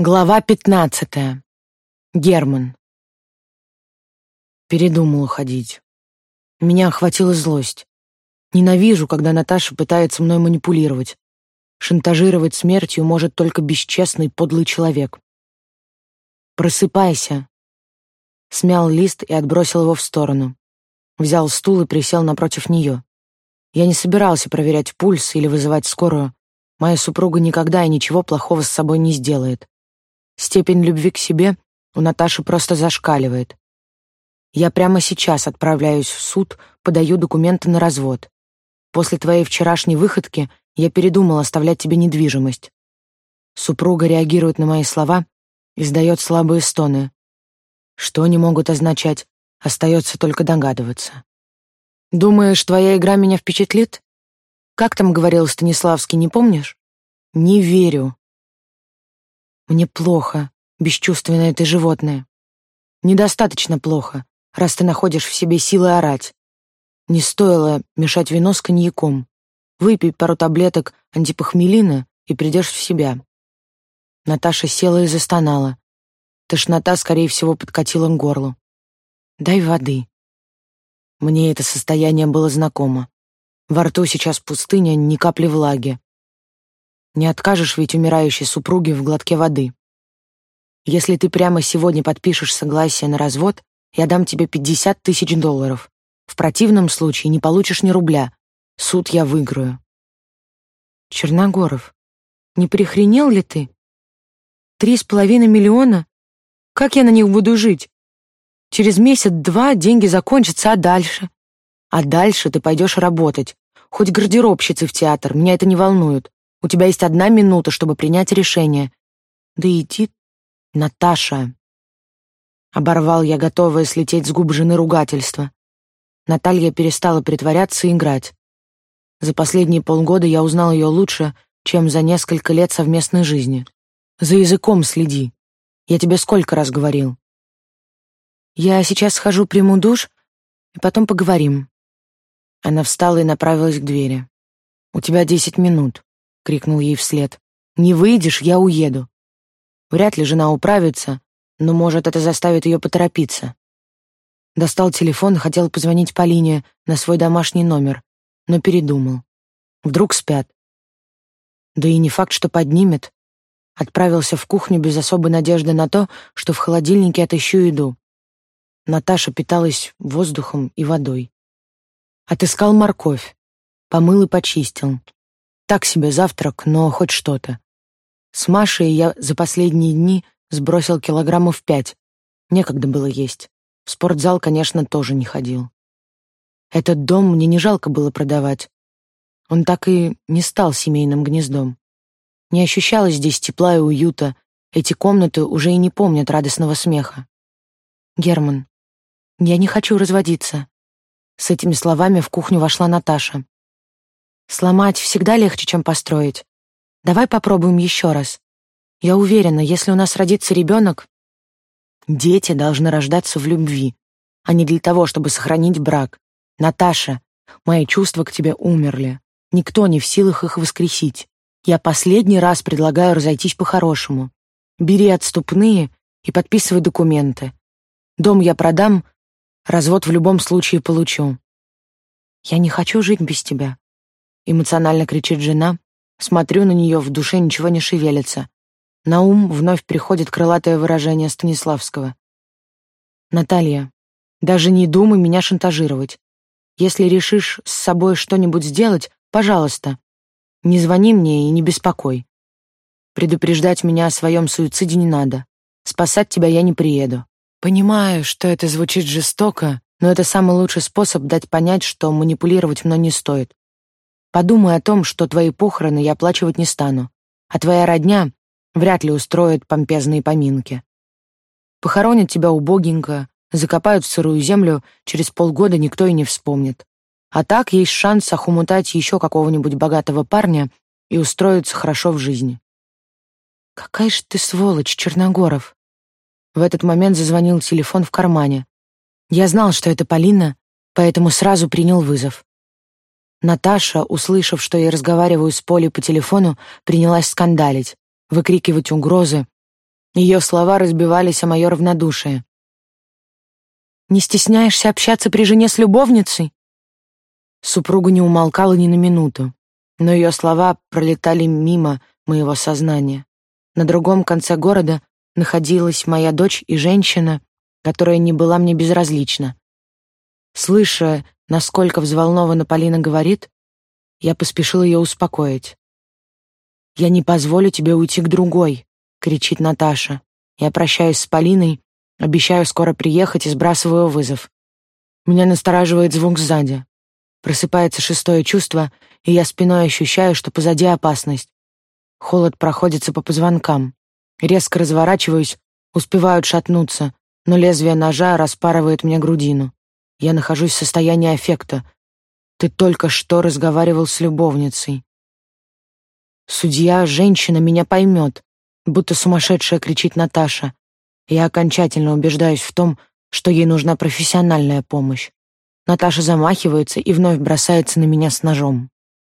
Глава пятнадцатая. Герман. Передумал уходить. Меня охватила злость. Ненавижу, когда Наташа пытается мной манипулировать. Шантажировать смертью может только бесчестный, подлый человек. «Просыпайся!» Смял лист и отбросил его в сторону. Взял стул и присел напротив нее. Я не собирался проверять пульс или вызывать скорую. Моя супруга никогда и ничего плохого с собой не сделает. Степень любви к себе у Наташи просто зашкаливает. Я прямо сейчас отправляюсь в суд, подаю документы на развод. После твоей вчерашней выходки я передумал оставлять тебе недвижимость. Супруга реагирует на мои слова, издает слабые стоны. Что они могут означать, остается только догадываться. Думаешь, твоя игра меня впечатлит? Как там говорил Станиславский, не помнишь? Не верю. Мне плохо, бесчувственное ты животное. Недостаточно плохо, раз ты находишь в себе силы орать. Не стоило мешать вино с коньяком. Выпей пару таблеток антипохмелина и придешь в себя. Наташа села и застонала. Тошнота, скорее всего, подкатила к горлу. «Дай воды». Мне это состояние было знакомо. Во рту сейчас пустыня, ни капли влаги. Не откажешь ведь умирающей супруге в глотке воды. Если ты прямо сегодня подпишешь согласие на развод, я дам тебе 50 тысяч долларов. В противном случае не получишь ни рубля. Суд я выиграю. Черногоров, не прихренел ли ты? Три с половиной миллиона? Как я на них буду жить? Через месяц-два деньги закончатся, а дальше? А дальше ты пойдешь работать. Хоть гардеробщицей в театр, меня это не волнует. У тебя есть одна минута, чтобы принять решение. Да иди, Наташа. Оборвал я, готовая слететь с губ жены ругательства. Наталья перестала притворяться и играть. За последние полгода я узнал ее лучше, чем за несколько лет совместной жизни. За языком следи. Я тебе сколько раз говорил. Я сейчас схожу, приму душ, и потом поговорим. Она встала и направилась к двери. У тебя десять минут крикнул ей вслед. Не выйдешь, я уеду. Вряд ли жена управится, но, может, это заставит ее поторопиться. Достал телефон, хотел позвонить Полине на свой домашний номер, но передумал. Вдруг спят. Да и не факт, что поднимет. Отправился в кухню без особой надежды на то, что в холодильнике отыщу еду. Наташа питалась воздухом и водой. Отыскал морковь, помыл и почистил. Так себе завтрак, но хоть что-то. С Машей я за последние дни сбросил килограммов пять. Некогда было есть. В спортзал, конечно, тоже не ходил. Этот дом мне не жалко было продавать. Он так и не стал семейным гнездом. Не ощущалось здесь тепла и уюта. Эти комнаты уже и не помнят радостного смеха. Герман, я не хочу разводиться. С этими словами в кухню вошла Наташа. Сломать всегда легче, чем построить. Давай попробуем еще раз. Я уверена, если у нас родится ребенок, дети должны рождаться в любви, а не для того, чтобы сохранить брак. Наташа, мои чувства к тебе умерли. Никто не в силах их воскресить. Я последний раз предлагаю разойтись по-хорошему. Бери отступные и подписывай документы. Дом я продам, развод в любом случае получу. Я не хочу жить без тебя. Эмоционально кричит жена. Смотрю на нее, в душе ничего не шевелится. На ум вновь приходит крылатое выражение Станиславского. «Наталья, даже не думай меня шантажировать. Если решишь с собой что-нибудь сделать, пожалуйста, не звони мне и не беспокой. Предупреждать меня о своем суициде не надо. Спасать тебя я не приеду. Понимаю, что это звучит жестоко, но это самый лучший способ дать понять, что манипулировать мной не стоит. Подумай о том, что твои похороны я оплачивать не стану, а твоя родня вряд ли устроит помпезные поминки. Похоронят тебя убогенько, закопают в сырую землю, через полгода никто и не вспомнит. А так есть шанс охомутать еще какого-нибудь богатого парня и устроиться хорошо в жизни. «Какая ж ты сволочь, Черногоров!» В этот момент зазвонил телефон в кармане. Я знал, что это Полина, поэтому сразу принял вызов. Наташа, услышав, что я разговариваю с Полей по телефону, принялась скандалить, выкрикивать угрозы. Ее слова разбивались о мое равнодушие. «Не стесняешься общаться при жене с любовницей?» Супруга не умолкала ни на минуту, но ее слова пролетали мимо моего сознания. На другом конце города находилась моя дочь и женщина, которая не была мне безразлична. Слыша, насколько взволнованно Полина говорит, я поспешил ее успокоить. «Я не позволю тебе уйти к другой», — кричит Наташа. Я прощаюсь с Полиной, обещаю скоро приехать и сбрасываю вызов. Меня настораживает звук сзади. Просыпается шестое чувство, и я спиной ощущаю, что позади опасность. Холод проходится по позвонкам. Резко разворачиваюсь, успеваю шатнуться, но лезвие ножа распарывает мне грудину. Я нахожусь в состоянии аффекта. Ты только что разговаривал с любовницей. Судья, женщина, меня поймет, будто сумасшедшая кричит Наташа. Я окончательно убеждаюсь в том, что ей нужна профессиональная помощь. Наташа замахивается и вновь бросается на меня с ножом.